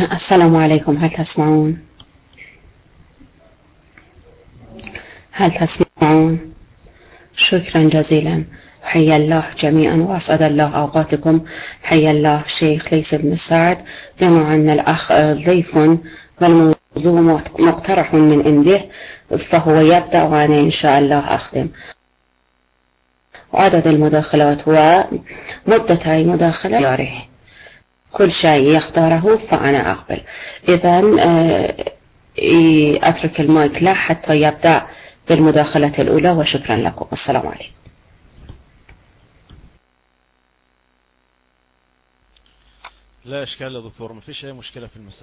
السلام عليكم. هل تسمعون؟ هل تسمعون؟ شكرا جزيلا. حيا الله جميعا وأسعد الله أوقاتكم. حيا الله شيخ ليس بن سعد. بما أن الأخ ضيف والموضوع مقترح من عنده فهو يبدأ وأنا إن شاء الله أخدم وعدد المداخلات ومدة مداخلة؟ كل شيء يختاره فأنا أقبل. إذا آه، أترك المايك له حتى يبدأ بالمداخلة الأولى وشكرا لكم. السلام عليكم. لا إشكال يا دكتور ما فيش أي مشكلة في المسألة